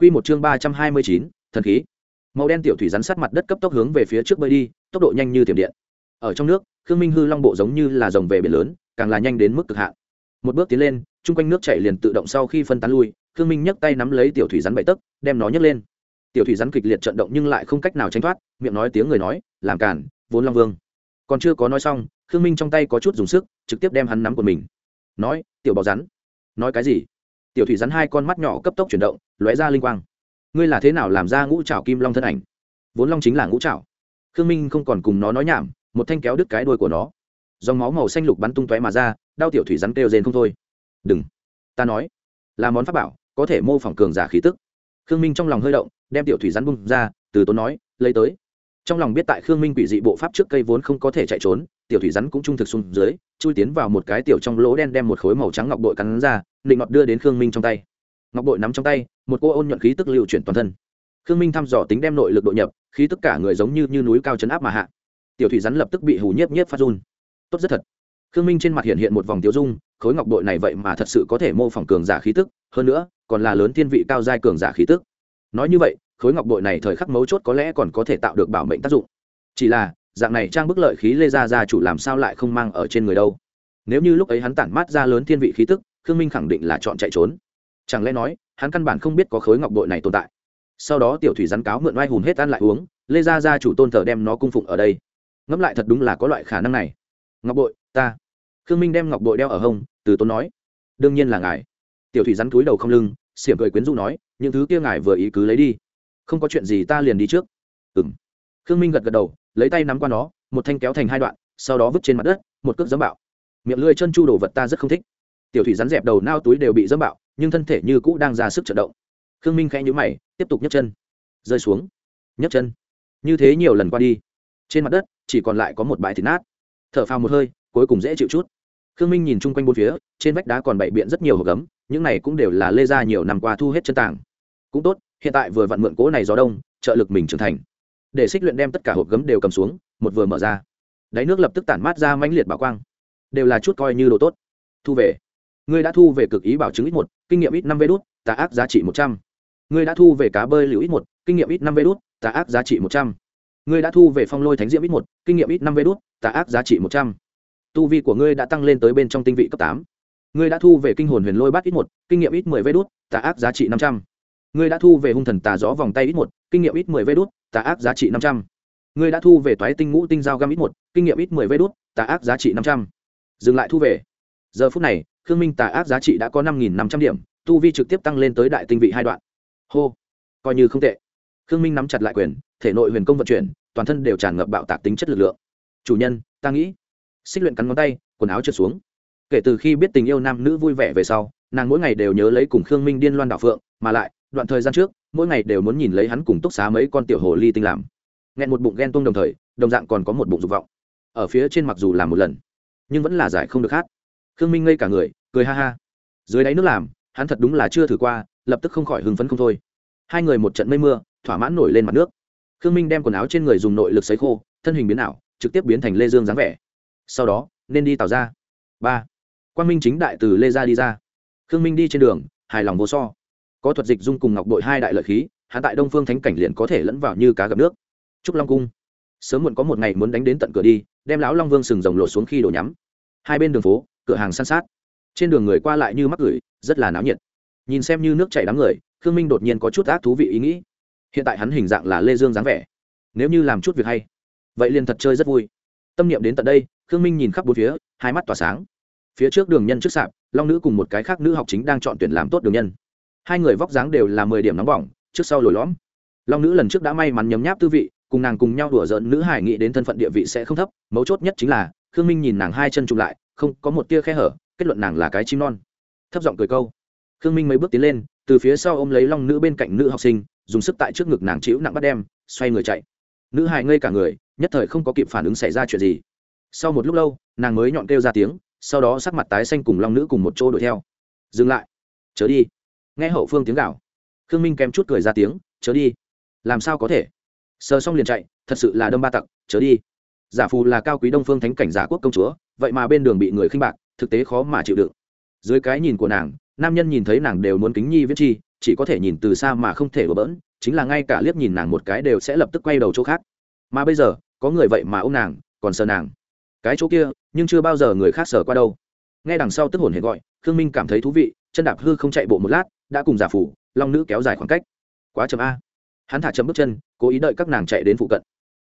Quy một chương ba trăm hai mươi chín, thần khí. Màu đen tiểu thủy rắn sát mặt đất cấp tốc hướng về phía trước bơi đi, tốc độ nhanh như tiềm điện. Ở trong nước, Khương Minh hư long bộ giống như là rồng về biển lớn, càng là nhanh đến mức cực hạn. Một bước tiến lên, trung quanh nước chảy liền tự động sau khi phân tán lui, Khương Minh nhấc tay nắm lấy tiểu thủy rắn bảy tấc, đem nó nhấc lên. Tiểu thủy rắn kịch liệt trận động nhưng lại không cách nào tránh thoát, miệng nói tiếng người nói, làm cản, vốn long vương. Còn chưa có nói xong, Khương Minh trong tay có chút dùng sức, trực tiếp đem hắn nắm của mình. Nói, tiểu bảo rắn. Nói cái gì? Tiểu thủy rắn hai con mắt nhỏ cấp tốc chuyển động, lóe ra linh quang. Ngươi là thế nào làm ra ngũ trào kim long thân ảnh? Vốn long chính là ngũ trào khương minh không còn cùng nó nói nhảm, một thanh kéo đứt cái đuôi của nó. Dòng máu màu xanh lục bắn tung tóe mà ra, đau tiểu thủy rắn kêu rên không thôi. Đừng. Ta nói, là món pháp bảo, có thể mô phỏng cường giả khí tức. Khương minh trong lòng hơi động, đem tiểu thủy rắn bung ra, từ tốn nói, lấy tới. Trong lòng biết tại khương minh quỷ dị bộ pháp trước cây vốn không có thể chạy trốn, tiểu thủy rắn cũng trung thực xuống dưới, chui tiến vào một cái tiểu trong lỗ đen đem một khối màu trắng ngọc bội cắn ra định ngọt đưa đến khương minh trong tay ngọc bội nắm trong tay một cô ôn nhuận khí tức lưu chuyển toàn thân. Khương minh thăm dò tính đem nội lực độ nhập khí tất cả người giống như, như núi cao chấn áp mà hạ. Tiểu thủy rắn lập tức bị hù nhiếp nhiếp phát run. Tốt rất thật. Khương minh trên mặt hiện hiện một vòng tiêu dung khối ngọc bội này vậy mà thật sự có thể mô phỏng cường giả khí tức hơn nữa còn là lớn thiên vị cao giai cường giả khí tức. Nói như vậy khối ngọc bội này thời khắc mấu chốt có lẽ còn có thể tạo được bảo mệnh tác dụng. Chỉ là dạng này trang bức lợi khí lê gia gia chủ làm sao lại không mang ở trên người đâu? Nếu như lúc ấy hắn tản mát ra lớn thiên vị khí tức khương minh khẳng định là chọn chạy trốn chẳng lẽ nói, hắn căn bản không biết có khối ngọc bội này tồn tại. Sau đó tiểu thủy rắn cáo mượn oai hùn hết ăn lại uống, lê gia gia chủ tôn thờ đem nó cung phụng ở đây. Ngẫm lại thật đúng là có loại khả năng này. Ngọc bội, ta. Khương minh đem ngọc bội đeo ở hông, từ tôn nói. Đương nhiên là ngài. Tiểu thủy rắn cúi đầu không lưng, xiểm cười quyến rũ nói, những thứ kia ngài vừa ý cứ lấy đi. Không có chuyện gì ta liền đi trước. Ừ m khương minh gật gật đầu, lấy tay nắm qua nó, một thanh kéo thành hai đoạn, sau đó vứt trên mặt đất, một cước dấm bạo. Miệng lưỡi chân chu đồ vật ta rất không thích. Tiểu thủy rắn dẹp đầu nao túi đều bị dấm bạo nhưng thân thể như cũ đang ra sức trận động. Khương minh khẽ nhũ mày, tiếp tục nhấc chân. Rơi xuống. Nhấc chân. Như thế nhiều lần qua đi, trên mặt đất chỉ còn lại có một bãi thịt nát. Thở phào một hơi, cuối cùng dễ chịu chút. Khương minh nhìn chung quanh bốn phía, trên vách đá còn bậy biện rất nhiều hộp gấm, những này cũng đều là lê ra nhiều năm qua thu hết chân tảng. Cũng tốt, hiện tại vừa vặn mượn cố này gió đông, trợ lực mình trưởng thành. Để xích luyện đem tất cả hộp gấm đều cầm xuống, một vừa mở ra. Đáy nước lập tức tản mát ra mãnh liệt bảo quang. Đều là chút coi như đồ tốt. Thu về ngươi đã thu về cực ý bảo chứng ít một, kinh nghiệm ít năm vê đốt tà ác giá trị một trăm. Ngươi đã thu về cá bơi liễu ít một, kinh nghiệm ít năm vê đốt tà ác giá trị một trăm. Ngươi đã thu về phong lôi thánh diễm ít một, kinh nghiệm ít năm vê đốt tà ác giá trị một trăm. Tu vi của ngươi đã tăng lên tới bên trong tinh vị cấp tám. Ngươi đã thu về kinh hồn huyền lôi bát ít một, kinh nghiệm ít mười vê đốt tà ác giá trị năm trăm. Ngươi đã thu về hung thần tà gió vòng tay ít một, kinh nghiệm ít mười vê đốt tà ác giá trị năm trăm. Ngươi đã thu về toái tinh ngũ tinh dao găm ít một, kinh nghiệm ít mười vê đốt tà ác giá trị năm trăm. Dừng lại thu về. Giờ phút này khương minh tà ác giá trị đã có năm nghìn năm trăm điểm, tu vi trực tiếp tăng lên tới đại tinh vị hai đoạn. Hô, coi như không tệ. Khương minh nắm chặt lại quyền, thể nội huyền công vận chuyển, toàn thân đều tràn ngập bạo tạc tính chất lực lượng. Chủ nhân, ta nghĩ. Xích luyện cắn ngón tay, quần áo trượt xuống. Kể từ khi biết tình yêu nam nữ vui vẻ về sau, nàng mỗi ngày đều nhớ lấy cùng khương minh điên loan đảo phượng, mà lại, đoạn thời gian trước, mỗi ngày đều muốn nhìn lấy hắn cùng túc xá mấy con tiểu hồ ly tinh làm. Nghẹn một bụng ghen tuông đồng thời, đồng dạng còn có một bụng dục vọng. Ở phía trên mặc dù làm một lần, nhưng vẫn là giải không được hát. Khương minh ngây cả người cười ha ha. Dưới đáy nước làm, hắn thật đúng là chưa thử qua, lập tức không khỏi hưng phấn không thôi. Hai người một trận mây mưa, thỏa mãn nổi lên mặt nước. Khương minh đem quần áo trên người dùng nội lực sấy khô, thân hình biến ảo, trực tiếp biến thành lê dương dáng vẻ. Sau đó, nên đi tàu ra. Ba. Quan minh chính đại từ lê gia đi ra. Khương minh đi trên đường, hài lòng vô so. Có thuật dịch dung cùng ngọc đội hai đại lợi khí hạ tại đông phương thánh cảnh liền có thể lẫn vào như cá gặp nước. Trúc long cung. Sớm muộn có một ngày muốn đánh đến tận cửa đi, đem lão long vương sừng rồng lột xuống khi đổ nhắm. Hai bên đường phố, cửa hàng san sát trên đường người qua lại như mắc gửi, rất là náo nhiệt. Nhìn xem như nước chảy đám người, khương minh đột nhiên có chút ác thú vị ý nghĩ. Hiện tại hắn hình dạng là lê dương dáng vẻ. Nếu như làm chút việc hay, vậy liền thật chơi rất vui. Tâm niệm đến tận đây, khương minh nhìn khắp bốn phía, hai mắt tỏa sáng. Phía trước đường nhân trước sạp, long nữ cùng một cái khác nữ học chính đang chọn tuyển làm tốt đường nhân. Hai người vóc dáng đều là mười điểm nóng bỏng, trước sau lồi lõm. Long nữ lần trước đã may mắn nhấm nháp tư vị, cùng nàng cùng nhau đùa giỡn nữ hải nghĩ đến thân phận địa vị sẽ không thấp, mấu chốt nhất chính là, khương minh nhìn nàng hai chân chụm lại, không có một tia khe hở kết luận nàng là cái chim non. Thấp giọng cười câu. Khương minh mấy bước tiến lên, từ phía sau ôm lấy long nữ bên cạnh nữ học sinh, dùng sức tại trước ngực nàng chịu nặng bắt đem, xoay người chạy. Nữ hài ngây cả người, nhất thời không có kịp phản ứng xảy ra chuyện gì. Sau một lúc lâu, nàng mới nhọn kêu ra tiếng, sau đó sắc mặt tái xanh cùng long nữ cùng một chỗ đuổi theo. Dừng lại, chớ đi. Nghe hậu phương tiếng gạo khương minh kém chút cười ra tiếng, chớ đi, làm sao có thể? Sờ xong liền chạy, thật sự là đâm ba tặc, chớ đi. Giả phù là cao quý đông phương thánh cảnh giả quốc công chúa, vậy mà bên đường bị người khinh bạc thực tế khó mà chịu đựng. Dưới cái nhìn của nàng, nam nhân nhìn thấy nàng đều muốn kính nhi viết chi, chỉ có thể nhìn từ xa mà không thể đổ bỡn, chính là ngay cả liếc nhìn nàng một cái đều sẽ lập tức quay đầu chỗ khác. Mà bây giờ, có người vậy mà ô m nàng, còn sờ nàng. Cái chỗ kia, nhưng chưa bao giờ người khác sờ qua đâu. Nghe đằng sau tức hồn hệ gọi, khương minh cảm thấy thú vị, chân đạp hư không chạy bộ một lát, đã cùng giả phủ, long nữ kéo dài khoảng cách. Quá chậm a. Hắn thả chậm bước chân, cố ý đợi các nàng chạy đến phụ cận.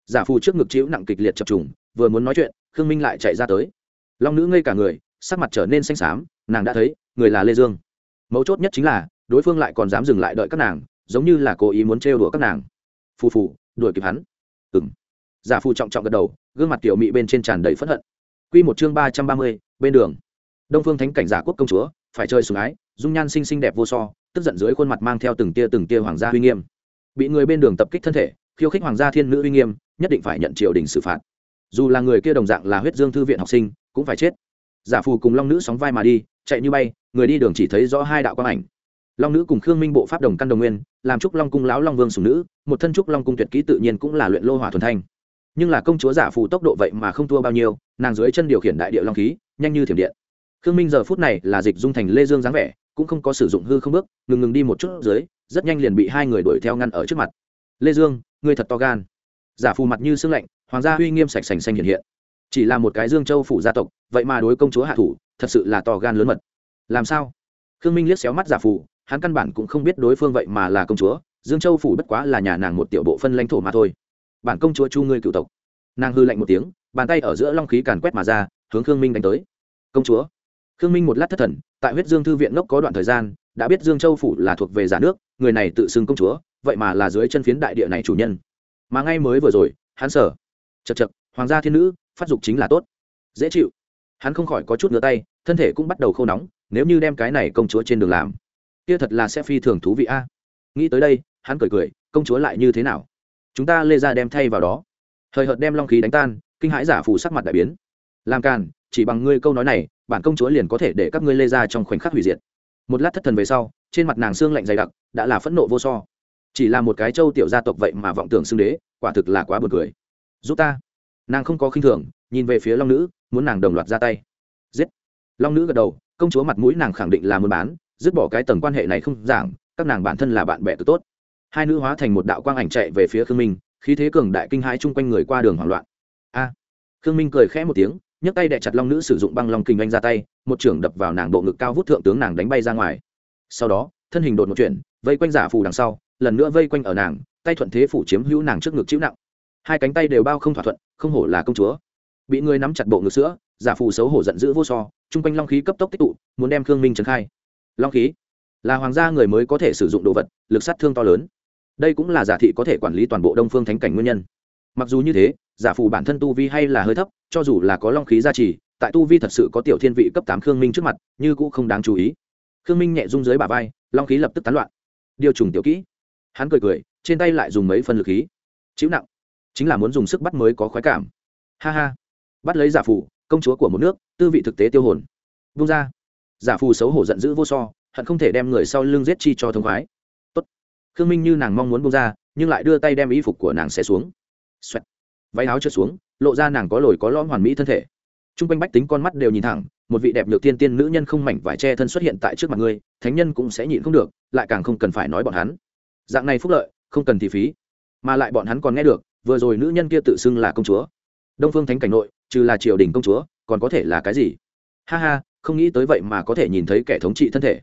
Giả phù trước ngực chịu nặng kịch liệt chập trùng, vừa muốn nói chuyện, khương minh lại chạy ra tới. Long nữ ngây cả người sắc mặt trở nên xanh xám, nàng đã thấy, người là lê dương. Mấu chốt nhất chính là, đối phương lại còn dám dừng lại đợi các nàng, giống như là cố ý muốn trêu đùa các nàng. Phù phù, đuổi kịp hắn. Ừng giả phù trọng trọng gật đầu, gương mặt tiểu mị bên trên tràn đầy phẫn hận. Q một chương ba trăm ba mươi, bên đường. Đông phương thánh cảnh giả quốc công chúa, phải chơi sùng ái, dung nhan xinh xinh đẹp vô so, tức giận dưới khuôn mặt mang theo từng tia từng tia hoàng gia uy nghiêm. Bị người bên đường tập kích thân thể, khiêu khích hoàng gia thiên nữ uy nghiêm, nhất định phải nhận triều đình xử phạt. Dù là người kia đồng dạng là huyết dương thư viện học sinh, cũng phải chết giả phù cùng long nữ sóng vai mà đi, chạy như bay, người đi đường chỉ thấy rõ hai đạo quang ảnh. Long nữ cùng khương minh bộ pháp đồng căn đồng nguyên, làm trúc long cung lão long vương sùng nữ, một thân trúc long cung tuyệt kỹ tự nhiên cũng là luyện lô hỏa thuần thanh. Nhưng là công chúa giả phù tốc độ vậy mà không thua bao nhiêu, nàng dưới chân điều khiển đại địa long khí, nhanh như thiểm điện. Khương minh giờ phút này là dịch dung thành lê dương dáng vẻ, cũng không có sử dụng hư không bước, ngừng ngừng đi một chút dưới, rất nhanh liền bị hai người đuổi theo ngăn ở trước mặt. Lê dương, ngươi thật to gan. Giả phù mặt như sương lạnh, hoàng gia uy nghiêm sạch sành xanh hiện hiện chỉ là một cái dương châu phủ gia tộc, vậy mà đối công chúa hạ thủ, thật sự là to gan lớn mật. Làm sao? Khương minh liếc xéo mắt giả phù, hắn căn bản cũng không biết đối phương vậy mà là công chúa, dương châu phủ bất quá là nhà nàng một tiểu bộ phân lãnh thổ mà thôi. Bản công chúa chu ngươi cựu tộc. Nàng hư lạnh một tiếng, bàn tay ở giữa long khí càn quét mà ra, hướng khương minh đánh tới. Công chúa. Khương minh một lát thất thần, tại huyết dương thư viện ngốc có đoạn thời gian, đã biết dương châu phủ là thuộc về giả nước, người này tự xưng công chúa, vậy mà là dưới chân phiến đại địa này chủ nhân. Mà ngay mới vừa rồi, hắn sở chật chật hoàng gia thiên nữ, phát dục chính là tốt. Dễ chịu. Hắn không khỏi có chút ngửa tay, thân thể cũng bắt đầu khô nóng, nếu như đem cái này công chúa trên đường làm, kia thật là sẽ phi thường thú vị a. Nghĩ tới đây, hắn cười cười, công chúa lại như thế nào? Chúng ta lê ra đem thay vào đó. Hời hợt đem long khí đánh tan, kinh hãi giả phù sắc mặt đại biến. Làm càn, chỉ bằng ngươi câu nói này, bản công chúa liền có thể để các ngươi lê ra trong khoảnh khắc hủy diệt. Một lát thất thần về sau, trên mặt nàng xương lạnh dày đặc, đã là phẫn nộ vô so. Chỉ là một cái châu tiểu gia tộc vậy mà vọng tưởng xưng đế, quả thực là quá buồn cười. Giúp ta nàng không có khinh thường, nhìn về phía long nữ, muốn nàng đồng loạt ra tay. Giết! Long nữ gật đầu, công chúa mặt mũi nàng khẳng định là muốn bán, dứt bỏ cái tầng quan hệ này không giảng, các nàng bản thân là bạn bè cực tốt. Hai nữ hóa thành một đạo quang ảnh chạy về phía khương minh, khí thế cường đại kinh hãi chung quanh người qua đường hoảng loạn. A! À. Khương minh cười khẽ một tiếng, nhấc tay đè chặt long nữ sử dụng băng long kinh anh ra tay, một trưởng đập vào nàng bộ ngực cao vút thượng tướng nàng đánh bay ra ngoài. Sau đó, thân hình đột một chuyển, vây quanh giả phù đằng sau, lần nữa vây quanh ở nàng, tay thuận thế phủ chiếm hữu nàng trước ngực chịu nặng hai cánh tay đều bao không thỏa thuận, không hổ là công chúa. Bị người nắm chặt bộ ngực sữa, giả phù xấu hổ giận dữ vô so, chung quanh long khí cấp tốc tích tụ, muốn đem khương minh trấn khai. Long khí? Là hoàng gia người mới có thể sử dụng đồ vật, lực sát thương to lớn. Đây cũng là giả thị có thể quản lý toàn bộ đông phương thánh cảnh nguyên nhân. Mặc dù như thế, giả phù bản thân tu vi hay là hơi thấp, cho dù là có long khí gia trì, tại tu vi thật sự có tiểu thiên vị cấp tám khương minh trước mặt, như cũng không đáng chú ý. Khương minh nhẹ rung dưới bà vai, long khí lập tức tán loạn. Điều trùng tiểu kỹ. Hắn cười cười, trên tay lại dùng mấy phân lực khí. Chịu nặng chính là muốn dùng sức bắt mới có khoái cảm. Ha ha. Bắt lấy giả phù, công chúa của một nước, tư vị thực tế tiêu hồn. Vung ra. Giả phù xấu hổ giận dữ vô so, hận không thể đem người sau lưng giết chi cho thông khoái. Tốt. Khương minh như nàng mong muốn bung ra, nhưng lại đưa tay đem y phục của nàng xé xuống. Xoẹt. váy áo trượt xuống, lộ ra nàng có lồi có lõm hoàn mỹ thân thể. T r u n g quanh bách tính con mắt đều nhìn thẳng, một vị đẹp nhược tiên tiên nữ nhân không mảnh vải che thân xuất hiện tại trước mặt ngươi thánh nhân cũng sẽ nhịn không được, lại càng không cần phải nói bọn hắn. Dạng này phúc lợi, không cần thì phí. Mà lại bọn hắn còn nghe được vừa rồi nữ nhân kia tự xưng là công chúa. Đông phương thánh cảnh nội, trừ là triều đình công chúa, còn có thể là cái gì? Ha ha, không nghĩ tới vậy mà có thể nhìn thấy kẻ thống trị thân thể.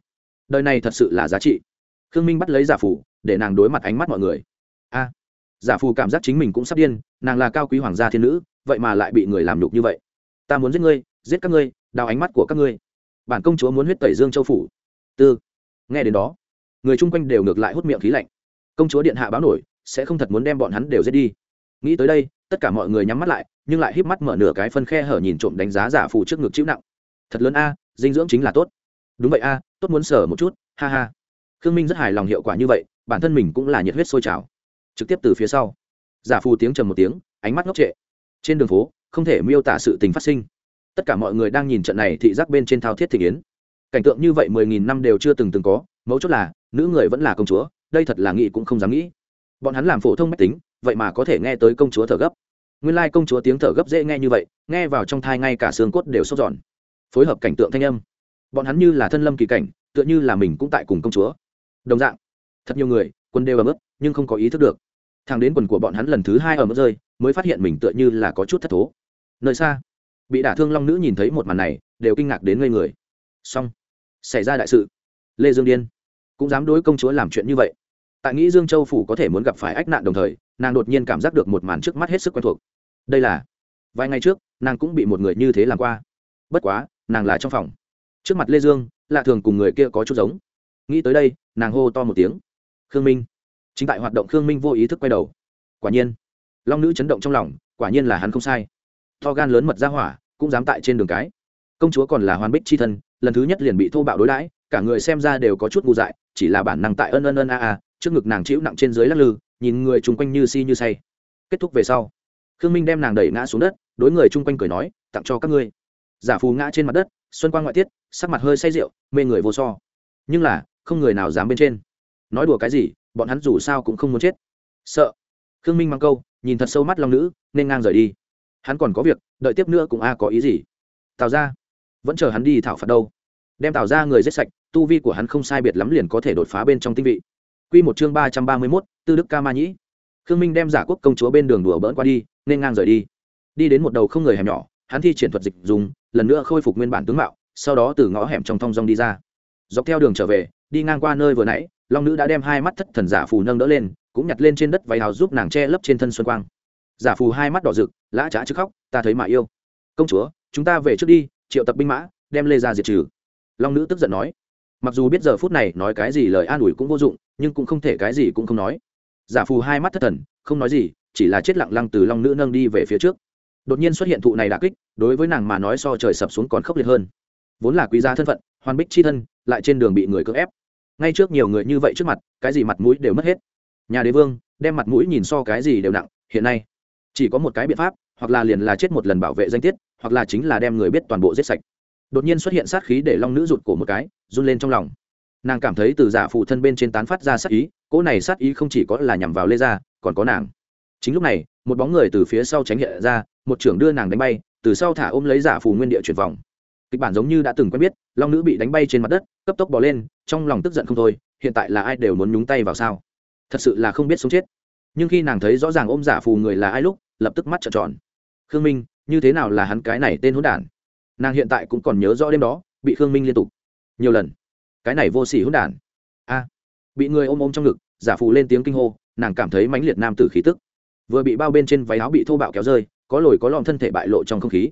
Đời này thật sự là giá trị. Khương minh bắt lấy giả phủ để nàng đối mặt ánh mắt mọi người. A, giả phù cảm giác chính mình cũng sắp điên, nàng là cao quý hoàng gia thiên nữ, vậy mà lại bị người làm nhục như vậy. Ta muốn giết ngươi, giết các ngươi, đào ánh mắt của các ngươi. Bản công chúa muốn huyết tẩy dương châu phủ. Tư, nghe đến đó, người chung quanh đều ngược lại hút miệng khí lạnh. Công chúa điện hạ báo nổi, sẽ không thật muốn đem bọn hắn đều giết đi nghĩ tới đây, tất cả mọi người nhắm mắt lại, nhưng lại híp mắt mở nửa cái phân khe hở nhìn trộm đánh giá giả phù trước ngực chịu nặng. Thật lớn a, dinh dưỡng chính là tốt. Đúng vậy a, tốt muốn sở một chút, ha ha. Khương minh rất hài lòng hiệu quả như vậy, bản thân mình cũng là nhiệt huyết sôi trào. Trực tiếp từ phía sau. Giả phù tiếng trầm một tiếng, ánh mắt ngốc trệ. Trên đường phố, không thể miêu tả sự tình phát sinh. Tất cả mọi người đang nhìn trận này thị giác bên trên thao thiết thị yến cảnh tượng như vậy mười nghìn năm đều chưa từng từng có, mấu chốt là, nữ người vẫn là công chúa, đây thật là nghĩ cũng không dám nghĩ. Bọn hắn làm phổ thông mách tính vậy mà có thể nghe tới công chúa thở gấp. Nguyên lai công chúa tiếng thở gấp dễ nghe như vậy, nghe vào trong thai ngay cả xương cốt đều sốt giòn. Phối hợp cảnh tượng thanh âm. Bọn hắn như là thân lâm kỳ cảnh, tựa như là mình cũng tại cùng công chúa. Đồng dạng, thật nhiều người, quân đều ở mức nhưng không có ý thức được. Thằng đến quần của bọn hắn lần thứ hai ở mức rơi, mới phát hiện mình tựa như là có chút thất thố. Nơi xa, bị đả thương long nữ nhìn thấy một màn này, đều kinh ngạc đến ngây người. Xong, xảy ra đại sự. Lê dương điên cũng dám đối công chúa làm chuyện như vậy tại nghĩ dương châu phủ có thể muốn gặp phải ách nạn đồng thời, nàng đột nhiên cảm giác được một màn trước mắt hết sức quen thuộc. Đây là, vài ngày trước, nàng cũng bị một người như thế làm qua. Bất quá, nàng là trong phòng. Trước mặt lê dương, lạ thường cùng người kia có chút giống. Nghĩ tới đây, nàng hô to một tiếng. Khương minh. Chính tại hoạt động khương minh vô ý thức quay đầu. Quả nhiên, long nữ chấn động trong lòng, quả nhiên là hắn không sai. To gan lớn mật ra hỏa, cũng dám tại trên đường cái. Công chúa còn là hoàn bích c h i thân, lần thứ nhất liền bị thô bạo đối đãi, cả người xem ra đều có chút ngu dại, chỉ là bản năng tại ân ân ân a a trước ngực nàng chịu nặng trên dưới lắc lư, nhìn người chung quanh như si như say. Kết thúc về sau, khương minh đem nàng đẩy ngã xuống đất, đối người chung quanh cười nói, tặng cho các ngươi. Giả phù ngã trên mặt đất, xuân quang ngoại tiết, sắc mặt hơi say rượu, mê người vô so. Nhưng là, không người nào dám bên trên. Nói đùa cái gì, bọn hắn dù sao cũng không muốn chết. Sợ. Khương minh mang câu, nhìn thật sâu mắt long nữ, nên ngang rời đi. Hắn còn có việc, đợi tiếp nữa cũng a có ý gì. Tào ra vẫn chờ hắn đi thảo phạt đâu. Đem tào ra người giết sạch, tu vi của hắn không sai biệt lắm liền có thể đột phá bên trong tinh vị. Quy một chương ba trăm ba mươi mốt, tư đức ca ma nhĩ. Khương minh đem giả quốc công chúa bên đường đùa bỡn qua đi, nên ngang rời đi. Đi đến một đầu không người hẻm nhỏ, hắn thi triển thuật dịch dùng, lần nữa khôi phục nguyên bản tướng mạo, sau đó từ ngõ hẻm trong thong dong đi ra. Dọc theo đường trở về, đi ngang qua nơi vừa nãy, long nữ đã đem hai mắt thất thần giả phù nâng đỡ lên, cũng nhặt lên trên đất váy hào giúp nàng che lấp trên thân xuân quang. Giả phù hai mắt đỏ rực, lã chã chứ khóc, ta thấy mà yêu. Công chúa, chúng ta về trước đi, triệu tập binh mã, đem lê gia diệt trừ. Long nữ tức giận nói. Mặc dù biết giờ phút này nói cái gì lời an ủi cũng vô dụng nhưng cũng không thể cái gì cũng không nói. Giả phù hai mắt thất thần, không nói gì, chỉ là chết lặng lăng từ long nữ nâng đi về phía trước. Đột nhiên xuất hiện thụ này đà kích, đối với nàng mà nói so trời sập xuống còn khốc liệt hơn. Vốn là quý giá thân phận, hoàn bích chi thân, lại trên đường bị người cưỡng ép. Ngay trước nhiều người như vậy trước mặt, cái gì mặt mũi đều mất hết. Nhà đế vương, đem mặt mũi nhìn so cái gì đều nặng, hiện nay, chỉ có một cái biện pháp, hoặc là liền là chết một lần bảo vệ danh tiết, hoặc là chính là đem người biết toàn bộ giết sạch. Đột nhiên xuất hiện sát khí để long nữ rụt cổ một cái, run lên trong lòng nàng cảm thấy từ giả phụ thân bên trên tán phát ra sát ý, cỗ này sát ý không chỉ có là nhằm vào lê gia, còn có nàng. Chính lúc này, một bóng người từ phía sau tránh hiện ra, một trưởng đưa nàng đánh bay, từ sau thả ôm lấy giả phù nguyên địa chuyển vòng. Kịch bản giống như đã từng quen biết, long nữ bị đánh bay trên mặt đất, cấp tốc bỏ lên, trong lòng tức giận không thôi, hiện tại là ai đều muốn nhúng tay vào sao? Thật sự là không biết sống chết. Nhưng khi nàng thấy rõ ràng ôm giả phù người là ai lúc, lập tức mắt trợn tròn. Khương minh, như thế nào là hắn cái này tên hỗn đản? Nàng hiện tại cũng còn nhớ rõ đêm đó, bị khương minh liên tục nhiều lần cái này vô sỉ hỗn đản. A, bị người ôm ôm trong ngực, giả phù lên tiếng kinh hô, nàng cảm thấy mãnh liệt nam tử khí tức. Vừa bị bao bên trên váy áo bị thô bạo kéo rơi, có lồi có lọn thân thể bại lộ trong không khí.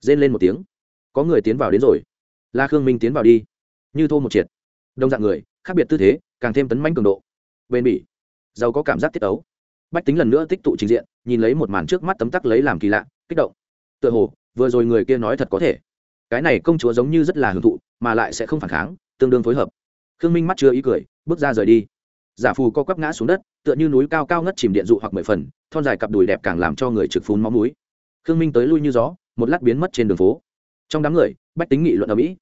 Rên lên một tiếng. Có người tiến vào đến rồi. La khương minh tiến vào đi. Như thô một triệt. Đông dạng người, khác biệt tư thế, càng thêm tấn manh cường độ. Bên bỉ. Giàu có cảm giác tiết ấu bách tính lần nữa tích tụ trình diện, nhìn lấy một màn trước mắt tấm tắc lấy làm kỳ lạ, kích động. Tựa hồ, vừa rồi người kia nói thật có thể. Cái này công chúa giống như rất là hưởng thụ, mà lại sẽ không phản kháng tương đương phối hợp. Khương minh mắt chưa ý cười bước ra rời đi. Giả phù co quắp ngã xuống đất tựa như núi cao cao ngất chìm điện dụ hoặc mười phần thon dài cặp đùi đẹp càng làm cho người trực phun máu núi khương minh tới lui như gió một lát biến mất trên đường phố. Trong đám người bách tính nghị luận ở mỹ.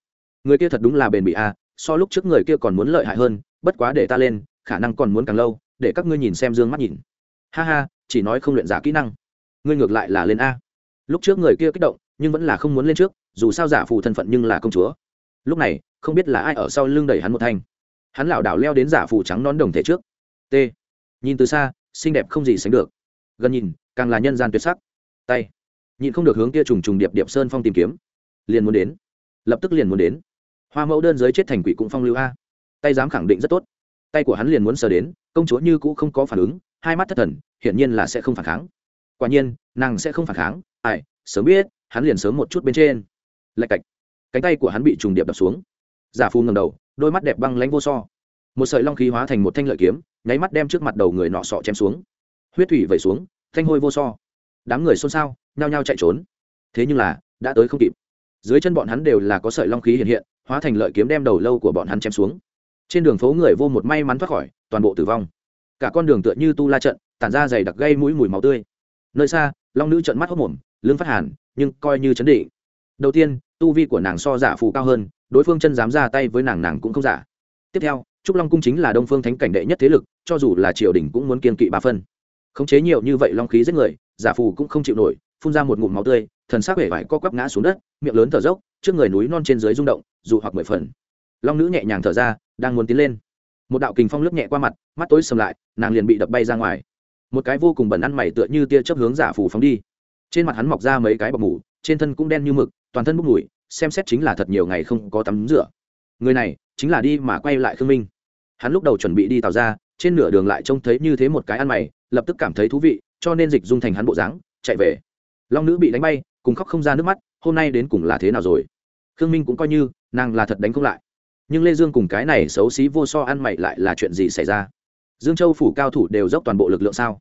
Người kia thật đúng là bền bị a à, so lúc trước người kia còn muốn lợi hại hơn bất quá để ta lên khả năng còn muốn càng lâu để các ngươi nhìn xem dương mắt nhìn. Ha ha chỉ nói không luyện giả kỹ năng. Ngươi ngược lại là lên a. Lúc trước người kia kích động nhưng vẫn là không muốn lên trước dù sao giả phù thân phận nhưng là công chúa lúc này, không biết là ai ở sau lưng đẩy hắn một thanh. Hắn lảo đảo leo đến giả phủ trắng nón đồng thể trước. T. Nhìn từ xa, xinh đẹp không gì sánh được. Gần nhìn, càng là nhân gian tuyệt sắc. Tay. Nhìn không được hướng kia trùng trùng điệp điệp sơn phong tìm kiếm. Liền muốn đến. Lập tức liền muốn đến. Hoa mẫu đơn giới chết thành quỷ cũng phong lưu a. Tay dám khẳng định rất tốt. Tay của hắn liền muốn sờ đến, công chúa như cũ không có phản ứng, hai mắt thất thần, hiển nhiên là sẽ không phản kháng. Quả nhiên, nàng sẽ không phản kháng. Ai, sớm biết, hắn liền sớm một chút bên trên. Lạch cạch cánh tay của hắn bị trùng điệp đập xuống. Giả phu ngầm đầu, đôi mắt đẹp băng lánh vô so. Một sợi long khí hóa thành một thanh lợi kiếm, nháy mắt đem trước mặt đầu người nọ sọ chém xuống. Huyết thủy vẩy xuống, thanh hôi vô so. Đám người xôn xao, nhao nhao chạy trốn. Thế nhưng là, đã tới không kịp. Dưới chân bọn hắn đều là có sợi long khí hiện hiện, hóa thành lợi kiếm đem đầu lâu của bọn hắn chém xuống. Trên đường phố người vô một may mắn thoát khỏi, toàn bộ tử vong. Cả con đường tựa như tu la trận, tản ra dày đặc gây mũi mùi máu tươi. Nơi xa, long nữ trận mắt hốc mồm lương phát hàn, nhưng coi như chấn định. Đầu tiên tu vi của nàng so giả phù cao hơn, đối phương chân dám ra tay với nàng nàng cũng không giả. Tiếp theo, trúc long cung chính là đông phương thánh cảnh đệ nhất thế lực, cho dù là triều đình cũng muốn kiên kỵ ba phân. Khống chế nhiều như vậy long khí giết người, giả phù cũng không chịu nổi, phun ra một ngụm máu tươi, thần sắc vẻ vải co quắp ngã xuống đất, miệng lớn thở dốc, trước người núi non trên dưới rung động, dù hoặc mười phần. Long nữ nhẹ nhàng thở ra, đang muốn tiến lên. Một đạo kình phong lướt nhẹ qua mặt, mắt tối sầm lại, nàng liền bị đập bay ra ngoài. Một cái vô cùng bẩn ăn mày tựa như tia chớp hướng giả phù phóng đi. Trên mặt hắn mọc ra mấy cái bọc mủ trên thân cũng đen như mực, toàn thân bốc mùi, xem xét chính là thật nhiều ngày không có tắm rửa. Người này chính là đi mà quay lại khương minh. Hắn lúc đầu chuẩn bị đi tàu ra, trên nửa đường lại trông thấy như thế một cái ăn mày, lập tức cảm thấy thú vị, cho nên dịch dung thành hắn bộ dáng, chạy về. Long nữ bị đánh bay, cùng khóc không ra nước mắt, hôm nay đến cùng là thế nào rồi? Khương minh cũng coi như, nàng là thật đánh không lại. Nhưng lê dương cùng cái này xấu xí vô so ăn mày lại là chuyện gì xảy ra? Dương châu phủ cao thủ đều dốc toàn bộ lực lượng sao?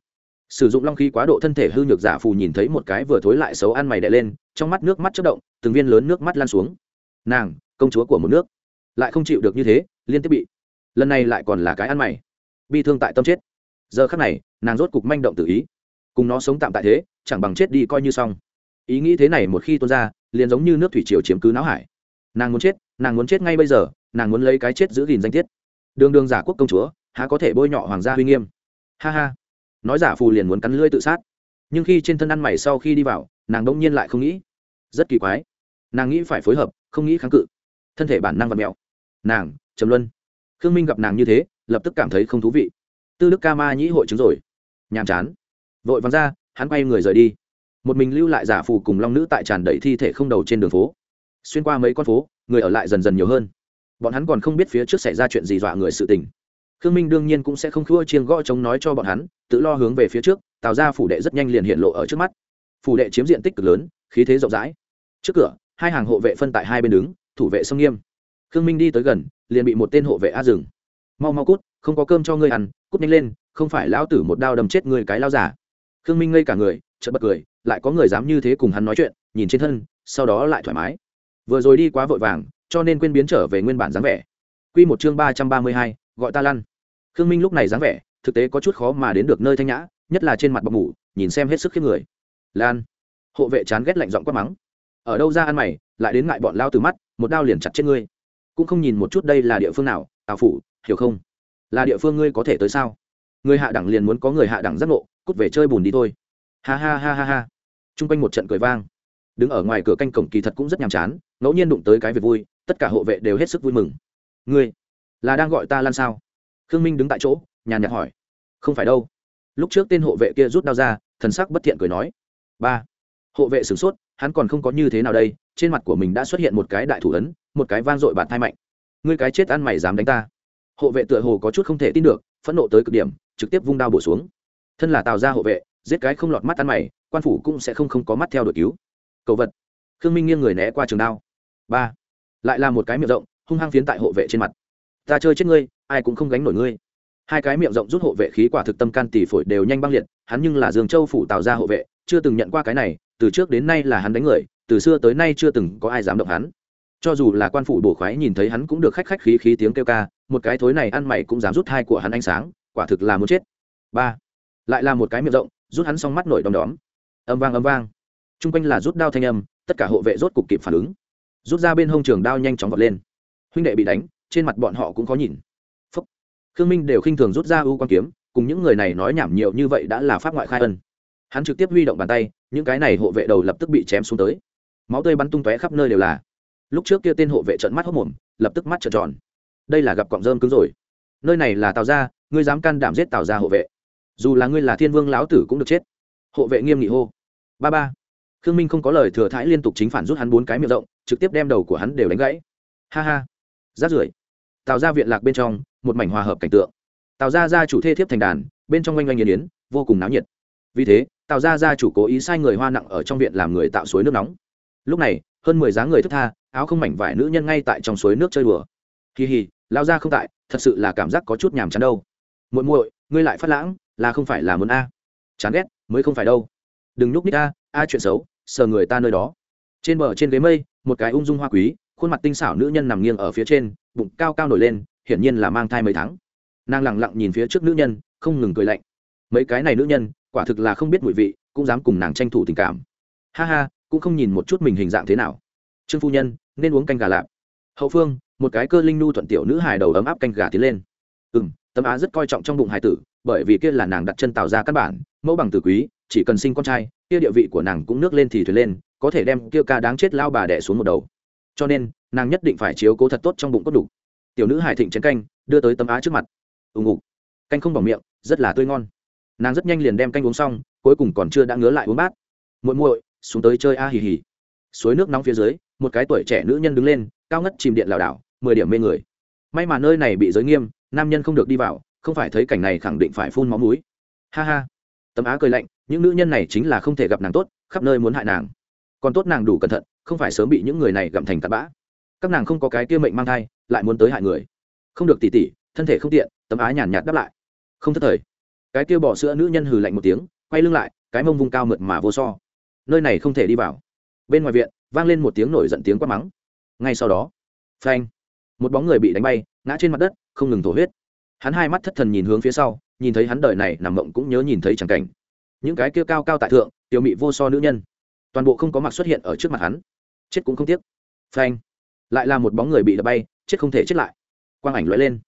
Sử dụng long khí quá độ thân thể hư nhược giả phù nhìn thấy một cái vừa thối lại xấu ăn mày đẻ lên, trong mắt nước mắt chất động, từng viên lớn nước mắt lan xuống. Nàng, công chúa của một nước. Lại không chịu được như thế, liên tiếp bị. Lần này lại còn là cái ăn mày. Bi thương tại tâm chết. Giờ khắc này, nàng rốt cục manh động tự ý. Cùng nó sống tạm tại thế, chẳng bằng chết đi coi như xong. Ý nghĩ thế này một khi tuôn ra, liền giống như nước thủy triều chiếm cứ não hải. Nàng muốn chết, nàng muốn chết ngay bây giờ, nàng muốn lấy cái chết giữ gìn danh tiết. Đường đường giả quốc công chúa, há có thể bôi nhọ hoàng gia uy nghiêm. Ha ha nói giả phù liền muốn cắn lưỡi tự sát. Nhưng khi trên thân ăn mày sau khi đi vào, nàng đông nhiên lại không nghĩ. Rất kỳ quái. Nàng nghĩ phải phối hợp, không nghĩ kháng cự. Thân thể bản năng và mẹo. Nàng, trầm luân. Khương minh gặp nàng như thế, lập tức cảm thấy không thú vị. Tư đức ca ma nhĩ hội chứng rồi. Nhàm chán. Vội vắng ra, hắn quay người rời đi. Một mình lưu lại giả phù cùng long nữ tại tràn đầy thi thể không đầu trên đường phố. Xuyên qua mấy con phố, người ở lại dần dần nhiều hơn. Bọn hắn còn không biết phía trước xảy ra chuyện gì dọa người sự tình. Khương minh đương nhiên cũng sẽ không khua chiêng gõ chống nói cho bọn hắn tự lo hướng về phía trước tạo ra phủ đệ rất nhanh liền hiện lộ ở trước mắt. Phủ đệ chiếm diện tích cực lớn, khí thế rộng rãi. Trước cửa, hai hàng hộ vệ phân tại hai bên đứng, thủ vệ sông nghiêm. Khương minh đi tới gần, liền bị một tên hộ vệ a rừng mau mau cút, không có cơm cho ngươi ăn, cút nhanh lên, không phải lão tử một đao đâm chết người cái lao giả khương minh ngây cả người, chợt bật cười, lại có người dám như thế cùng hắn nói chuyện, nhìn trên thân, sau đó lại thoải mái. Vừa rồi đi quá vội vàng, cho nên quên biến trở về nguyên bản dáng vẻ. Quy một chương ba trăm ba mươi hai, gọi ta lăn. Khương minh lúc này dáng vẻ thực tế có chút khó mà đến được nơi thanh nhã, nhất là trên mặt bọc ngủ nhìn xem hết sức khiếp người. Lan, hộ vệ chán ghét lạnh giọng quát mắng. Ở đâu ra ăn mày, lại đến ngại bọn lao từ mắt, một đao liền chặt chết ngươi. Cũng không nhìn một chút đây là địa phương nào, tào phủ, hiểu không? Là địa phương ngươi có thể tới sao? Người hạ đẳng liền muốn có người hạ đẳng giác ngộ, cút về chơi bùn đi thôi. Ha ha ha ha ha. T r u n g quanh một trận cười vang. Đứng ở ngoài cửa canh cổng kỳ thật cũng rất nhàm chán, ngẫu nhiên đụng tới cái việc vui, tất cả hộ vệ đều hết sức vui mừng. Ngươi, là đang gọi ta lan sao? Khương minh đứng tại chỗ nhàn nhạt hỏi. Không phải đâu. Lúc trước tên hộ vệ kia rút đao ra, thần sắc bất thiện cười nói. Ba. Hộ vệ sửng sốt, hắn còn không có như thế nào đây, trên mặt của mình đã xuất hiện một cái đại thủ ấn, một cái van dội bạt thai mạnh. Ngươi cái chết ăn mày dám đánh ta. Hộ vệ tựa hồ có chút không thể tin được, phẫn nộ tới cực điểm, trực tiếp vung đao bổ xuống. Thân là tào gia hộ vệ, giết cái không lọt mắt ăn mày, quan phủ cũng sẽ không không có mắt theo đội cứu. Cầu vật. Khương minh nghiêng người né qua trường đao. Ba. Lại là một cái miệng rộng, hung hăng phiến tại hộ vệ trên mặt. Ta chơi chết ngươi, ai cũng không gánh nổi ngươi hai cái miệng rộng rút hộ vệ khí quả thực tâm can tỷ phổi đều nhanh băng liệt, hắn nhưng là dương châu phủ tạo ra hộ vệ, chưa từng nhận qua cái này, từ trước đến nay là hắn đánh người, từ xưa tới nay chưa từng có ai dám động hắn. Cho dù là quan phủ bổ khoái nhìn thấy hắn cũng được khách khách khí khí tiếng kêu ca, một cái thối này ăn mày cũng dám rút hai của hắn ánh sáng, quả thực là muốn chết. Ba, lại là một cái miệng rộng, rút hắn xong mắt nổi đom đóm. Âm vang âm vang. T r u n g quanh là rút đao thanh âm, tất cả hộ vệ rốt cục kịp phản ứng. Rút ra bên hông trường đao nhanh chóng vọt lên. Huynh đệ bị đánh, trên mặt bọn họ cũng có nhìn khương minh đều khinh thường rút ra ưu quan kiếm cùng những người này nói nhảm nhiều như vậy đã là pháp ngoại khai ân. Hắn trực tiếp huy động bàn tay những cái này hộ vệ đầu lập tức bị chém xuống tới. Máu tươi bắn tung tóe khắp nơi đều là. Lúc trước kia tên hộ vệ trận mắt hốc mồm lập tức mắt trợn tròn. Đây là gặp cọng rơm cứng rồi. Nơi này là tào Gia, ngươi dám can đảm giết tào Gia hộ vệ. Dù là ngươi là thiên vương lão tử cũng được chết. Hộ vệ nghiêm nghị hô. Ba ba. Khương minh không có lời thừa thãi liên tục chính phản rút hắn bốn cái miệng rộng trực tiếp đem đầu của hắn đều đánh gãy. Ha ha. Rát rưởi. Tào ra viện lạc bên trong một mảnh hòa hợp cảnh tượng. Tào ra ra chủ thê thiếp thành đàn, bên trong oanh oanh yên yến, vô cùng náo nhiệt. Vì thế, tào ra ra chủ cố ý sai người hoa nặng ở trong viện làm người tạo suối nước nóng. Lúc này, hơn mười dáng người thức tha, áo không mảnh vải nữ nhân ngay tại trong suối nước chơi đùa. Kỳ hì, lao ra không tại, thật sự là cảm giác có chút nhàm chán đâu. Muội muội, ngươi lại phát lãng, là không phải là muốn a? Chán ghét, mới không phải đâu. Đừng nhúc nít a a chuyện xấu, sờ người ta nơi đó. Trên bờ trên ghế mây, một cái ung dung hoa quý, khuôn mặt tinh xảo nữ nhân nằm nghiêng ở phía trên, bụng cao cao nổi lên hiển nhiên là mang thai mấy tháng. Nàng lẳng lặng nhìn phía trước nữ nhân, không ngừng cười lạnh. Mấy cái này nữ nhân, quả thực là không biết mùi vị, cũng dám cùng nàng tranh thủ tình cảm. Ha ha, cũng không nhìn một chút mình hình dạng thế nào. Trương phu nhân, nên uống canh gà lạp. Hậu phương, một cái cơ linh nu thuận tiểu nữ hài đầu ấm áp canh gà tiến lên. Ừ m tấm á rất coi trọng trong bụng hải tử, bởi vì kia là nàng đặt chân tạo ra căn bản, mẫu bằng tử quý, chỉ cần sinh con trai, kia địa vị của nàng cũng nước lên thì thuyền lên, có thể đem kia ca đáng chết lao bà đẻ xuống một đầu. Cho nên, nàng nhất định phải chiếu cố thật tốt trong bụng cốt đủ tiểu nữ hải thịnh chén canh, đưa tới tấm á trước mặt. Ù ngục. Canh không bỏ miệng, rất là tươi ngon. Nàng rất nhanh liền đem canh uống xong, cuối cùng còn chưa đã ngứa lại uống bát. Muội muội, xuống tới chơi a hì hì. Suối nước nóng phía dưới, một cái tuổi trẻ nữ nhân đứng lên, cao ngất chìm điện lảo đảo, mười điểm mê người. May mà nơi này bị giới nghiêm, nam nhân không được đi vào, không phải thấy cảnh này khẳng định phải phun máu mũi. Ha ha. Tấm á cười lạnh, những nữ nhân này chính là không thể gặp nàng tốt, khắp nơi muốn hại nàng. Còn tốt nàng đủ cẩn thận, không phải sớm bị những người này gặm thành tạt bã các nàng không có cái kia mệnh mang thai, lại muốn tới hại người. Không được tỉ tỉ, thân thể không tiện, tấm á nhàn nhạt đáp lại. Không thất thời. Cái kia bỏ sữa nữ nhân hừ lạnh một tiếng, quay lưng lại, cái mông vùng cao mượt mà vô so. Nơi này không thể đi vào. Bên ngoài viện, vang lên một tiếng nổi giận tiếng quát mắng. Ngay sau đó, phanh, một bóng người bị đánh bay, ngã trên mặt đất, không ngừng thổ huyết. Hắn hai mắt thất thần nhìn hướng phía sau, nhìn thấy hắn đời này nằm mộng cũng nhớ nhìn thấy chẳng cảnh. Những cái kia cao cao tại thượng, tiểu mị vô so nữ nhân, toàn bộ không có mặt xuất hiện ở trước mặt hắn. Chết cũng không tiếc. Phanh lại là một bóng người bị đập bay, chết không thể chết lại. Quang ảnh lóe lên.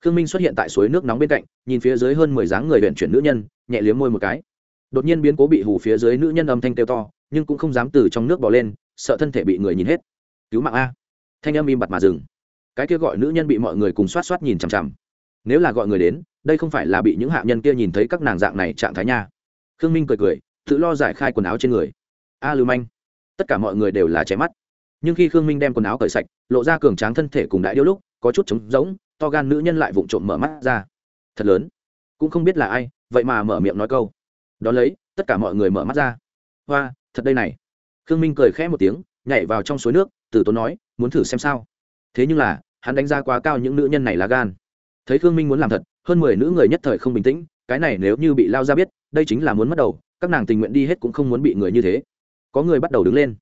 Khương minh xuất hiện tại suối nước nóng bên cạnh, nhìn phía dưới hơn mười dáng người huyện chuyển nữ nhân, nhẹ liếm môi một cái. Đột nhiên biến cố bị hù phía dưới nữ nhân âm thanh kêu to, nhưng cũng không dám từ trong nước bỏ lên, sợ thân thể bị người nhìn hết. Cứu mạng a. Thanh âm im bặt mà dừng. Cái kia gọi nữ nhân bị mọi người cùng xoát xoát nhìn chằm chằm. Nếu là gọi người đến, đây không phải là bị những hạ nhân kia nhìn thấy các nàng dạng này trạng thái nha. Khương minh cười cười, tự lo giải khai quần áo trên người. A lưu manh. Tất cả mọi người đều là chém mắt nhưng khi khương minh đem quần áo cởi sạch, lộ ra cường tráng thân thể cùng đại điêu lúc, có chút trống rỗng, to gan nữ nhân lại vụng trộm mở mắt ra. Thật lớn. Cũng không biết là ai, vậy mà mở miệng nói câu. Đón lấy, tất cả mọi người mở mắt ra. Hoa, thật đây này. Khương minh cười khẽ một tiếng, nhảy vào trong suối nước, từ tốn nói, muốn thử xem sao? Thế nhưng là, hắn đánh giá quá cao những nữ nhân này là gan. Thấy khương minh muốn làm thật, hơn mười nữ người nhất thời không bình tĩnh, cái này nếu như bị lao ra biết, đây chính là muốn mất đầu, các nàng tình nguyện đi hết cũng không muốn bị người như thế. Có người bắt đầu đứng lên.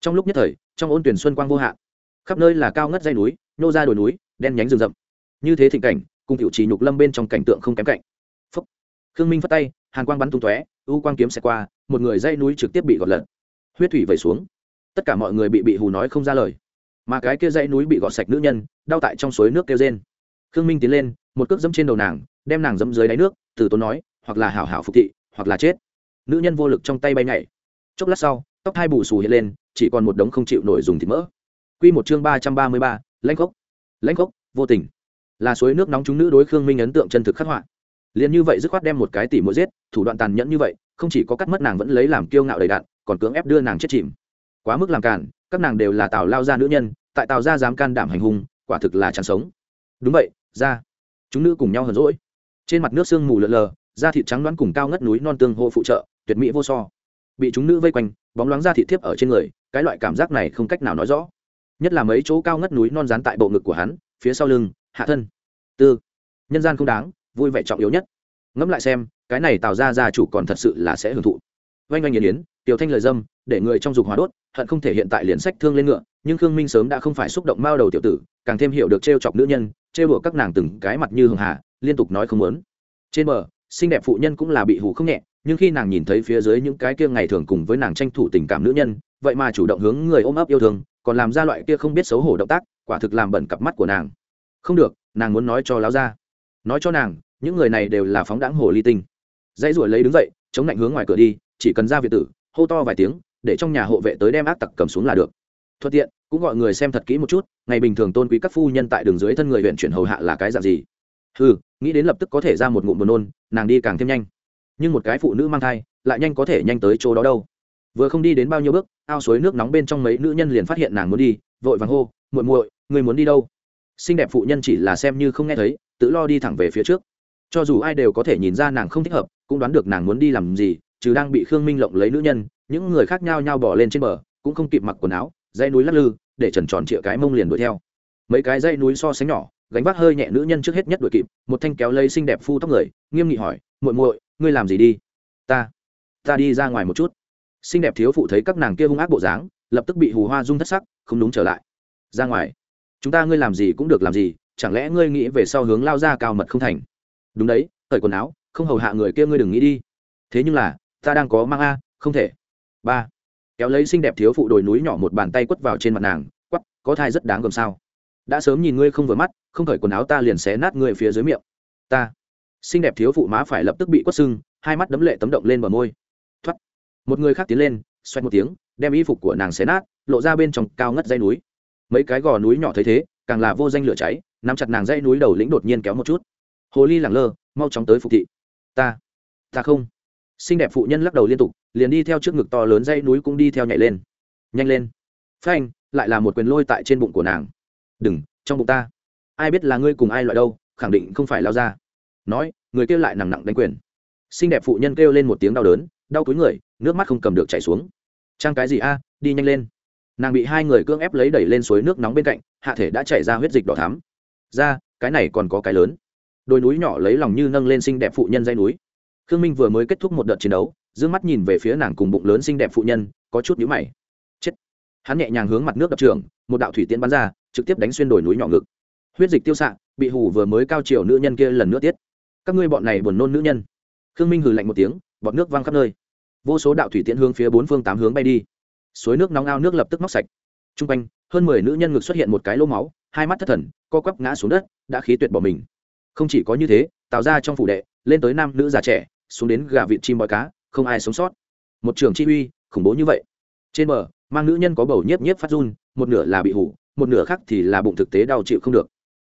Trong lúc nhất thời trong ôn tuyển xuân quang vô hạn. Khắp nơi là cao ngất dây núi nhô ra đồi núi, đen nhánh rừng rậm. Như thế thịnh cảnh, cùng tiểu trì nhục lâm bên trong cảnh tượng không kém cạnh. Phúc. khương minh phất tay, hàn quang bắn tung tóe, u quang kiếm xẹt qua, một người dây núi trực tiếp bị gọt lật. Huyết thủy vẩy xuống. Tất cả mọi người bị bị hù nói không ra lời. Mà cái kia dãy núi bị gọt sạch nữ nhân, đau tại trong suối nước kêu rên. Khương minh tiến lên, một cước dẫm trên đầu nàng, đem nàng dẫm dưới đáy nước, từ tốn nói, hoặc là hảo hảo phục thị, hoặc là chết. Nữ nhân vô lực trong tay bay nhảy. Chốc lát sau, tóc hai bù xù hiện lên chỉ còn một đống không chịu nổi dùng thịt mỡ. Q một chương ba trăm ba mươi ba, lãnh khốc. Lãnh khốc, vô tình. Là suối nước nóng chúng nữ đối khương minh ấn tượng chân thực khắc họa. Liền như vậy dứt khoát đem một cái tỉ mũi giết, thủ đoạn tàn nhẫn như vậy, không chỉ có cắt mất nàng vẫn lấy làm kiêu ngạo đầy đạn, còn cưỡng ép đưa nàng chết chìm. Quá mức làm cản các nàng đều là tào lao gia nữ nhân, tại tào gia dám can đảm hành hung, quả thực là chẳng sống. Đúng vậy, ra. Chúng nữ cùng nhau hờn rỗi trên mặt nước sương mù lợn lờ, da thịt trắng đoán cùng cao ngất núi non tương hô phụ trợ, tuyệt mỹ vô so bị chúng nữ vây quanh, bóng loáng ra thị thiếp ở trên người, cái loại cảm giác này không cách nào nói rõ. Nhất là mấy chỗ cao ngất núi non dán tại bộ ngực của hắn, phía sau lưng, hạ thân. Tư. Nhân gian không đáng, vui vẻ trọng yếu nhất. Ngẫm lại xem, cái này tạo ra gia chủ còn thật sự là sẽ hưởng thụ. Oanh oanh nghiền yến, tiểu thanh lời dâm, để người trong dục hóa đốt, hận không thể hiện tại liền sách thương lên ngựa, nhưng khương minh sớm đã không phải xúc động mao đầu tiểu tử, càng thêm hiểu được t chọc nữ nhân, trêu đùa các nàng từng cái mặt như hường hà, liên tục nói không muốn. Trên bờ, xinh đẹp phụ nhân cũng là bị hù không nhẹ nhưng khi nàng nhìn thấy phía dưới những cái kia ngày thường cùng với nàng tranh thủ tình cảm nữ nhân, vậy mà chủ động hướng người ôm ấp yêu thương, còn làm ra loại kia không biết xấu hổ động tác, quả thực làm bẩn cặp mắt của nàng. Không được, nàng muốn nói cho láo ra nói cho nàng, những người này đều là phóng đáng hồ ly tinh. Dãy ruổi lấy đứng dậy, chống lạnh hướng ngoài cửa đi, chỉ cần ra việt tử, hô to vài tiếng, để trong nhà hộ vệ tới đem ác tặc cầm xuống là được. Thuận tiện, cũng gọi người xem thật kỹ một chút, ngày bình thường tôn quý các phu nhân tại đường dưới thân người huyện chuyển hầu hạ là cái dạng gì. Ừ nghĩ đến lập tức có thể ra một ngụm buồn nôn, nàng đi càng thêm nhanh nhưng một cái phụ nữ mang thai lại nhanh có thể nhanh tới chỗ đó đâu. Vừa không đi đến bao nhiêu bước, ao suối nước nóng bên trong mấy nữ nhân liền phát hiện nàng muốn đi, vội vàng hô, muội muội người muốn đi đâu? Xinh đẹp phụ nhân chỉ là xem như không nghe thấy, tự lo đi thẳng về phía trước. Cho dù ai đều có thể nhìn ra nàng không thích hợp, cũng đoán được nàng muốn đi làm gì chứ đang bị khương minh lộng lấy nữ nhân, những người khác nhau nhau bỏ lên trên bờ, cũng không kịp mặc quần áo dây núi lắc lư, để trần tròn trịa cái mông liền đuổi theo. Mấy cái dây núi so sánh nhỏ, gánh vác hơi nhẹ nữ nhân trước hết nhất đuổi kịp, một thanh kéo lấy xinh đẹp phu tóc người, nghiêm nghị hỏi, muội muội ngươi làm gì đi? Ta ta đi ra ngoài một chút. Xinh đẹp thiếu phụ thấy các nàng kia hung ác bộ dáng, lập tức bị hù hoa rung thất sắc, không đúng trở lại. Ra ngoài. Chúng ta ngươi làm gì cũng được làm gì, chẳng lẽ ngươi nghĩ về sau hướng lao ra cao mật không thành? Đúng đấy, cởi quần áo, không hầu hạ người kia ngươi đừng nghĩ đi. Thế nhưng là, ta đang có mang a, không thể. Ba. Kéo lấy xinh đẹp thiếu phụ đồi núi nhỏ một bàn tay quất vào trên mặt nàng quắp có thai rất đáng gồm sao. Đã sớm nhìn ngươi không vừa mắt, không cởi quần áo ta liền xé nát ngươi phía dưới miệng. Ta xinh đẹp thiếu phụ má phải lập tức bị quất sưng, hai mắt đấm lệ tấm động lên bờ môi. Thoắt một người khác tiến lên xoay một tiếng, đem y phục của nàng xé nát, lộ ra bên trong cao ngất dây núi. Mấy cái gò núi nhỏ thấy thế, càng là vô danh lửa cháy, nắm chặt nàng dây núi đầu lĩnh đột nhiên kéo một chút. Hồ ly lẳng lơ, mau chóng tới phục thị. Ta ta không. Xinh đẹp phụ nhân lắc đầu liên tục, liền đi theo trước ngực to lớn dây núi cũng đi theo nhảy lên. Nhanh lên. Phanh, lại là một quyền lôi tại trên bụng của nàng. Đừng, trong bụng ta. Ai biết là ngươi cùng ai loại đâu, khẳng định không phải lao ra nói, người kêu lại nặng nặng đánh quyền. Xinh đẹp phụ nhân kêu lên một tiếng đau đớn, đau túi người, nước mắt không cầm được chảy xuống. Trang cái gì a, đi nhanh lên. Nàng bị hai người cưỡng ép lấy đẩy lên suối nước nóng bên cạnh, hạ thể đã chảy ra huyết dịch đỏ thắm. Ra, cái này còn có cái lớn. Đôi núi nhỏ lấy lòng như nâng lên xinh đẹp phụ nhân dây núi. Khương minh vừa mới kết thúc một đợt chiến đấu d ư ơ n g mắt nhìn về phía nàng cùng bụng lớn xinh đẹp phụ nhân, có chút nhũ mày. Chết. Hắn nhẹ nhàng hướng mặt nước đập trường, một đạo thủy tiễn bắn ra, trực tiếp đánh xuyên đồi núi nhỏ ngực. Huyết dịch tiêu xạ, bị hủ vừa mới cao chiều nữ nhân kia lần nữa tiết các ngươi bọn này buồn nôn nữ nhân. Khương minh hừ lạnh một tiếng, bọt nước văng khắp nơi. Vô số đạo thủy tiễn hướng phía bốn phương tám hướng bay đi. Suối nước nóng ao nước lập tức móc sạch. T r u n g quanh, hơn mười nữ nhân ngực xuất hiện một cái lỗ máu, hai mắt thất thần, co quắp ngã xuống đất, đã khí tuyệt bỏ mình. Không chỉ có như thế tạo ra trong phủ đệ, lên tới nam nữ già trẻ, xuống đến gà vịt chim bói cá, không ai sống sót. Một trường chi uy, khủng bố như vậy. Trên bờ, mang nữ nhân có bầu nhiếp nhiếp phát run, một nửa là bị hủ, một nửa khác thì là bụng thực tế đau chịu không được.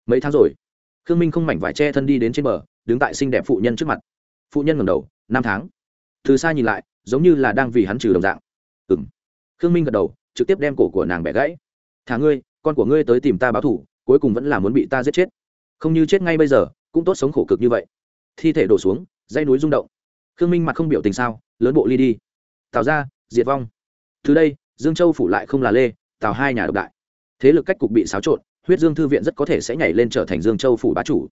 Mấy tháng rồi khương minh không mảnh vải che thân đi đến trên bờ, đứng tại xinh đẹp phụ nhân trước mặt. Phụ nhân ngầm đầu, năm tháng. Từ xa nhìn lại, giống như là đang vì hắn trừ đồng dạng. Ừng khương minh gật đầu, trực tiếp đem cổ của nàng bẻ gãy. Thả ngươi, con của ngươi tới tìm ta báo thủ cuối cùng vẫn là muốn bị ta giết chết. Không như chết ngay bây giờ, cũng tốt sống khổ cực như vậy. Thi thể đổ xuống dây núi rung động. Khương minh mặt không biểu tình sao, lớn bộ ly đi. Tào ra diệt vong. Từ đây, dương châu phủ lại không là lê, tào hai nhà độc đại. Thế lực cách cục bị xáo trộn huyết dương thư viện rất có thể sẽ nhảy lên trở thành dương châu phủ bá chủ.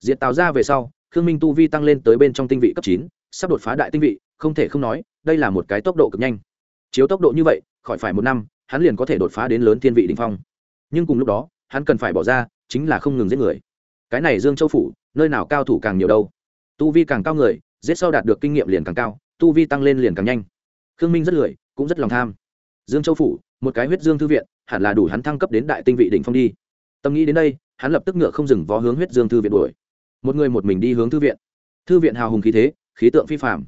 Diệt tào ra về sau, khương minh tu vi tăng lên tới bên trong tinh vị cấp chín, sắp đột phá đại tinh vị, không thể không nói, đây là một cái tốc độ cực nhanh. Chiếu tốc độ như vậy, khỏi phải một năm, hắn liền có thể đột phá đến lớn thiên vị đình phong. Nhưng cùng lúc đó, hắn cần phải bỏ ra, chính là không ngừng giết người. Cái này dương châu phủ, nơi nào cao thủ càng nhiều đâu. Tu vi càng cao người, giết sau đạt được kinh nghiệm liền càng cao, tu vi tăng lên liền càng nhanh. Khương minh rất lười, cũng rất lòng tham. Dương châu phủ, một cái huyết dương thư viện, hẳn là đủ hắn thăng cấp đến đại tinh vị đỉnh phong đi tâm nghĩ đến đây, hắn lập tức ngựa không dừng vó hướng huyết dương thư viện đuổi. Một người một mình đi hướng thư viện. Thư viện hào hùng khí thế, khí tượng phi phạm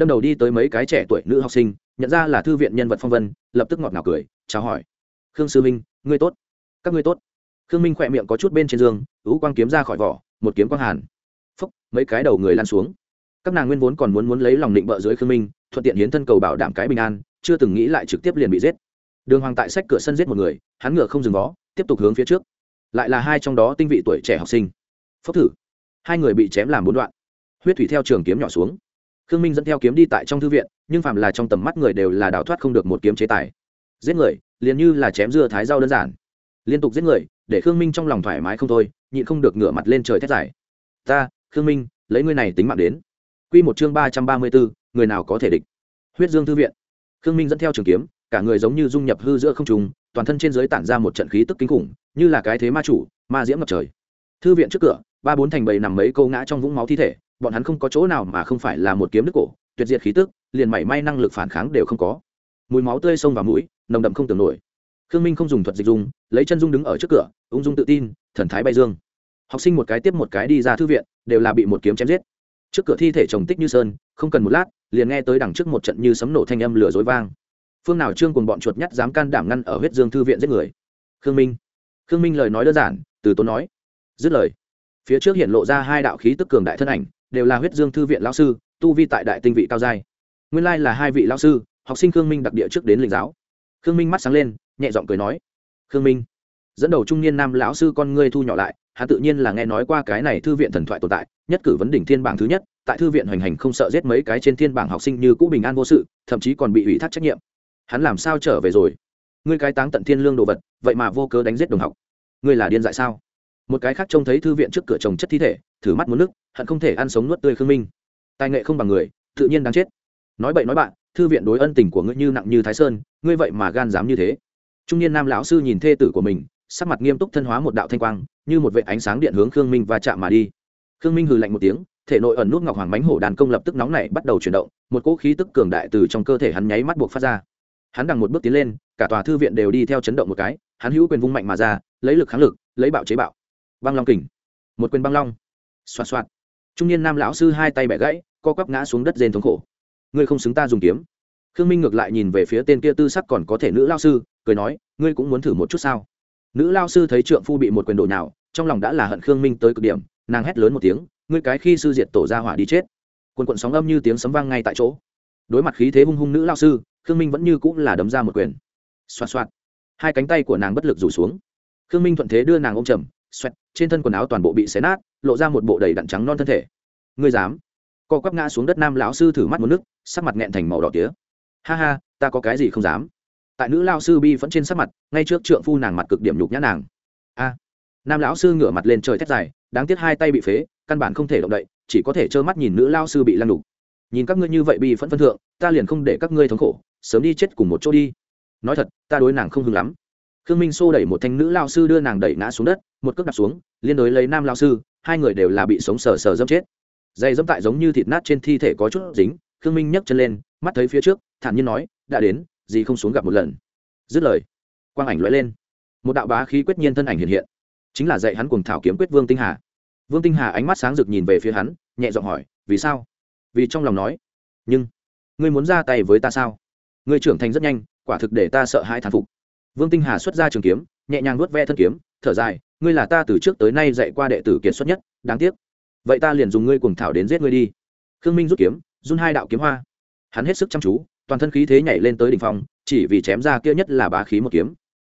đâm đầu đi tới mấy cái trẻ tuổi nữ học sinh, nhận ra là thư viện nhân vật phong vân, lập tức ngọt ngào cười, chào hỏi. Khương sư minh ngươi tốt. Các ngươi tốt. Khương minh khỏe miệng có chút bên trên giường, ú quang kiếm ra khỏi vỏ, một kiếm quang hàn. Phúc, mấy cái đầu người lan xuống. Các nàng nguyên vốn còn muốn muốn lấy lòng định bợ dưới khương minh, thuận tiện hiến thân cầu bảo đảm cái bình an, chưa từng nghĩ lại trực tiếp liền bị giết. Đường hoàng tại sách cửa sân giết một người, hắn ngựa không dừng vó, tiếp tục hướng phía trước lại là hai trong đó tinh vị tuổi trẻ học sinh. Phốc thử. Hai người bị chém làm bốn đoạn. Huyết thủy theo trường kiếm nhỏ xuống. Khương minh dẫn theo kiếm đi tại trong thư viện, nhưng phạm là trong tầm mắt người đều là đào thoát không được một kiếm chế tài. Giết người, liền như là chém dưa thái rau đơn giản. Liên tục giết người, để khương minh trong lòng thoải mái không thôi, nhịn không được ngửa mặt lên trời thét giải ta, khương minh, lấy ngươi này tính mạng đến. Q một chương ba trăm ba mươi bốn, người nào có thể địch? Huyết dương thư viện. Khương minh dẫn theo trường kiếm cả người giống như dung nhập hư giữa không trùng toàn thân trên giới tản ra một trận khí tức kinh khủng, như là cái thế ma chủ, ma diễm ngập trời. Thư viện trước cửa, ba bốn thành bầy nằm mấy câu ngã trong vũng máu thi thể, bọn hắn không có chỗ nào mà không phải là một kiếm nước cổ, tuyệt diệt khí tức, liền mảy may năng lực phản kháng đều không có. Mùi máu tươi xông vào mũi, nồng đậm không tưởng nổi. Khương minh không dùng thuật dịch dung, lấy chân dung đứng ở trước cửa, ung dung tự tin, thần thái bay dương. Học sinh một cái tiếp một cái đi ra thư viện, đều là bị một kiếm chém giết. Trước cửa thi thể chồng tích như sơn, không cần một lát, liền nghe tới đằng trước một trận như sấm nổ thanh âm lửa dối vang phương nào trương cùng bọn chuột nhắt dám can đảm ngăn ở huyết dương thư viện giết người? Khương minh. Khương minh lời nói đơn giản, từ tốn nói. Dứt lời, phía trước hiện lộ ra hai đạo khí tức cường đại thân ảnh, đều là huyết dương thư viện lao sư, tu vi tại đại tinh vị cao giai. Nguyên lai là hai vị lao sư, học sinh khương minh đặc địa trước đến linh giáo. Khương minh mắt sáng lên, nhẹ giọng cười nói. Khương minh, dẫn đầu trung niên nam lão sư con ngươi thu nhỏ lại, hắn tự nhiên là nghe nói qua cái này thư viện thần thoại tồn tại, nhất cử vấn đỉnh thiên bảng thứ nhất, tại thư viện hoành hành không sợ giết mấy cái trên thiên bảng học sinh như cũ bình an vô sự, thậm chí còn bị ủy thác trách nhiệm hắn làm sao trở về rồi? Ngươi cái táng tận thiên lương đồ vật, vậy mà vô cớ đánh giết đồng học. Ngươi là điên dại sao? Một cái khác trông thấy thư viện trước cửa chồng chất thi thể, thử mắt muốn nước, hận không thể ăn sống nuốt tươi khương minh. Tài nghệ không bằng người, tự nhiên đáng chết. Nói bậy nói bạn, thư viện đối ân tình của ngươi như nặng như thái sơn, ngươi vậy mà gan dám như thế. Trung niên nam lão sư nhìn thê tử của mình, sắc mặt nghiêm túc thân hóa một đạo thanh quang, như một vệ ánh sáng điện hướng khương minh và chạm mà đi. Khương minh hừ lạnh một tiếng, thể nội ẩn nút ngọc hoàng bánh hổ đàn công lập tức nóng nảy bắt đầu chuyển động, một cỗ khí tức cường đại từ trong cơ thể hắn nháy mắt buộc phát ra hắn đằng một bước tiến lên, cả tòa thư viện đều đi theo chấn động một cái, hắn hữu quyền vung mạnh mà ra, lấy lực kháng lực, lấy bạo chế bạo. Băng long kình. Một quyền băng long. Xoạt xoạt. Trung niên nam lão sư hai tay bẻ gãy, co quắp ngã xuống đất rên thống khổ. Ngươi không xứng ta dùng kiếm. Khương minh ngược lại nhìn về phía tên kia tư sắc còn có thể nữ lao sư, cười nói, ngươi cũng muốn thử một chút sao? Nữ lao sư thấy trượng phu bị một quyền độ nào trong lòng đã là hận khương minh tới cực điểm, nàng hét lớn một tiếng, ngươi cái khi sư diệt tổ ra hỏa đi chết. Quần quận sóng âm như tiếng sấm vang ngay tại chỗ. Đối mặt khí thế hung hung nữ lao sư khương minh vẫn như cũng là đấm ra một quyền. Xoạt xoạt. Hai cánh tay của nàng bất lực rủ xuống. Khương minh thuận thế đưa nàng ôm trầm xoẹt, trên thân quần áo toàn bộ bị xé nát, lộ ra một bộ đầy đặn trắng non thân thể. Ngươi dám? Co quắp ngã xuống đất nam lão sư thử mắt một nước, sắc mặt nghẹn thành màu đỏ tía. Ha ha, ta có cái gì không dám? Tại nữ lao sư bi vẫn trên sắc mặt, ngay trước trượng phu nàng mặt cực điểm nhục nhã nàng. A. Nam lão sư ngửa mặt lên trời thét dài, đáng tiếc hai tay bị phế, căn bản không thể động đậy, chỉ có thể trơ mắt nhìn nữ lao sư bị lăn đục. Nhìn các ngươi như vậy bị phẫn phân thượng, ta liền không để các ngươi thống khổ sớm đi chết cùng một chỗ đi. Nói thật, ta đối nàng không hưng lắm. Khương minh xô đẩy một thanh nữ lao sư đưa nàng đẩy ngã xuống đất, một cước đặt xuống, liên đối lấy nam lao sư, hai người đều là bị sống sờ sờ dâm chết. Dây dẫm tại giống như thịt nát trên thi thể có chút dính, khương minh nhấc chân lên, mắt thấy phía trước, thản nhiên nói, đã đến, gì không xuống gặp một lần. Dứt lời, quang ảnh lóe lên. Một đạo bá khí quyết nhiên thân ảnh hiện hiện. Chính là dạy hắn cùng thảo kiếm quyết vương tinh hà. Vương tinh hà ánh mắt sáng rực nhìn về phía hắn, nhẹ giọng hỏi, vì sao? Vì trong lòng nói, nhưng, ngươi muốn ra tay với ta sao? Ngươi trưởng thành rất nhanh, quả thực để ta sợ hãi thán phục. Vương tinh hà xuất ra trường kiếm, nhẹ nhàng nuốt ve thân kiếm, thở dài, ngươi là ta từ trước tới nay dạy qua đệ tử kiệt xuất nhất, đáng tiếc. Vậy ta liền dùng ngươi cùng thảo đến giết ngươi đi. Khương minh rút kiếm, run hai đạo kiếm hoa. Hắn hết sức chăm chú, toàn thân khí thế nhảy lên tới đỉnh phong, chỉ vì chém ra kia nhất là bá khí một kiếm.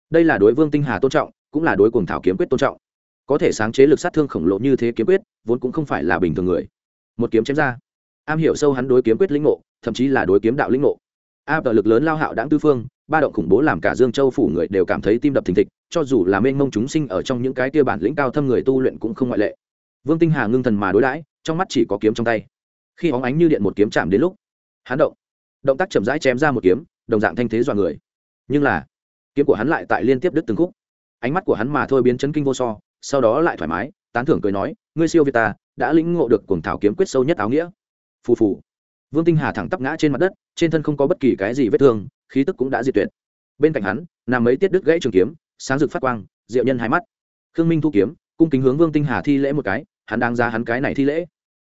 Đây là đối vương tinh hà tôn trọng, cũng là đối cùng thảo kiếm quyết tôn trọng. Có thể sáng chế lực sát thương khổng lồ như thế kiếm quyết, vốn cũng không phải là bình thường người. Một kiếm chém ra. Am hiểu sâu hắn đối kiếm quyết lĩnh ngộ, thậm chí là đối kiếm đạo lĩnh ngộ a tờ lực lớn lao hạo đáng tư phương, ba động khủng bố làm cả dương châu phủ người đều cảm thấy tim đập thình thịch, cho dù là mênh mông chúng sinh ở trong những cái tia bản lĩnh cao thâm người tu luyện cũng không ngoại lệ. Vương tinh hà ngưng thần mà đối đãi, trong mắt chỉ có kiếm trong tay. Khi óng ánh như điện một kiếm chạm đến lúc, hắn động động tác chậm rãi chém ra một kiếm, đồng dạng thanh thế dọa người. Nhưng là, kiếm của hắn lại tại liên tiếp đứt từng khúc. Ánh mắt của hắn mà thôi biến chấn kinh vô so, sau đó lại thoải mái, tán thưởng cười nói, ngươi siêu việt ta, đã lĩnh ngộ được cuồng thảo kiếm quyết sâu nhất áo nghĩa. Phù phù vương tinh hà thẳng tắp ngã trên mặt đất, trên thân không có bất kỳ cái gì vết thương, khí tức cũng đã diệt tuyệt. Bên cạnh hắn, nằm mấy tiết đứt gãy trường kiếm, sáng rực phát quang, diệu nhân hai mắt. Khương minh thu kiếm, cung kính hướng vương tinh hà thi lễ một cái, hắn đang ra hắn cái này thi lễ.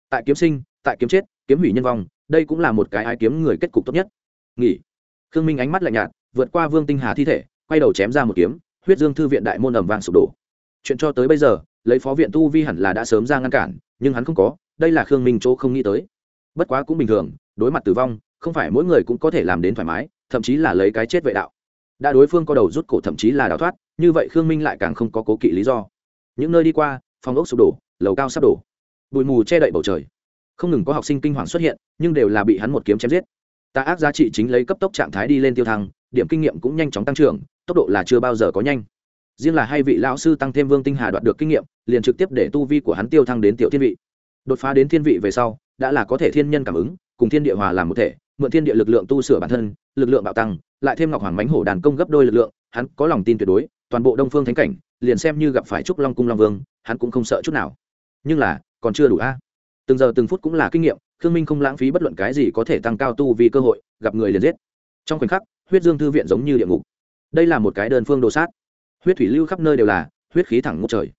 Tại kiếm sinh, tại kiếm chết, kiếm hủy nhân vong, đây cũng là một cái ai kiếm người kết cục tốt nhất. Nghỉ. Khương minh ánh mắt lạnh nhạt, vượt qua vương tinh hà thi thể, quay đầu chém ra một kiếm, huyết dương thư viện đại môn ẩm vàng sụp đổ. Chuyện cho tới bây giờ, lấy phó viện tu vi hẳn là đã sớm ra ngăn cản, nhưng hắn không có, đây là khương minh chỗ không nghĩ tới bất quá cũng bình thường, đối mặt tử vong, không phải mỗi người cũng có thể làm đến thoải mái, thậm chí là lấy cái chết vệ đạo. Đã đối phương có đầu rút cổ thậm chí là đào thoát, như vậy khương minh lại càng không có cố kỵ lý do. Những nơi đi qua, phòng ốc sụp đổ, lầu cao sắp đổ. Bụi mù che đậy bầu trời. Không ngừng có học sinh kinh hoàng xuất hiện, nhưng đều là bị hắn một kiếm chém giết. Tà ác giá trị chính lấy cấp tốc trạng thái đi lên tiêu thăng, điểm kinh nghiệm cũng nhanh chóng tăng trưởng, tốc độ là chưa bao giờ có nhanh. Riêng là hai vị lão sư tăng thêm vương tinh hà đoạt được kinh nghiệm, liền trực tiếp để tu vi của hắn tiêu thăng đến tiểu thiên vị. Đột phá đến thiên vị về sau đã là có thể thiên nhân cảm ứng, cùng thiên địa hòa làm một thể, mượn thiên địa lực lượng tu sửa bản thân, lực lượng bạo tăng, lại thêm ngọc hoàng mánh hổ đàn công gấp đôi lực lượng, hắn có lòng tin tuyệt đối, toàn bộ đông phương thánh cảnh, liền xem như gặp phải trúc long cung long vương, hắn cũng không sợ chút nào. Nhưng là, còn chưa đủ a. Từng giờ từng phút cũng là kinh nghiệm, khương minh không lãng phí bất luận cái gì có thể tăng cao tu vì cơ hội, gặp người liền giết. Trong khoảnh khắc, huyết dương thư viện giống như địa ngục. Đây là một cái đơn phương đồ sát. Huyết thủy lưu khắp nơi đều là, huyết khí thẳng ngút trời.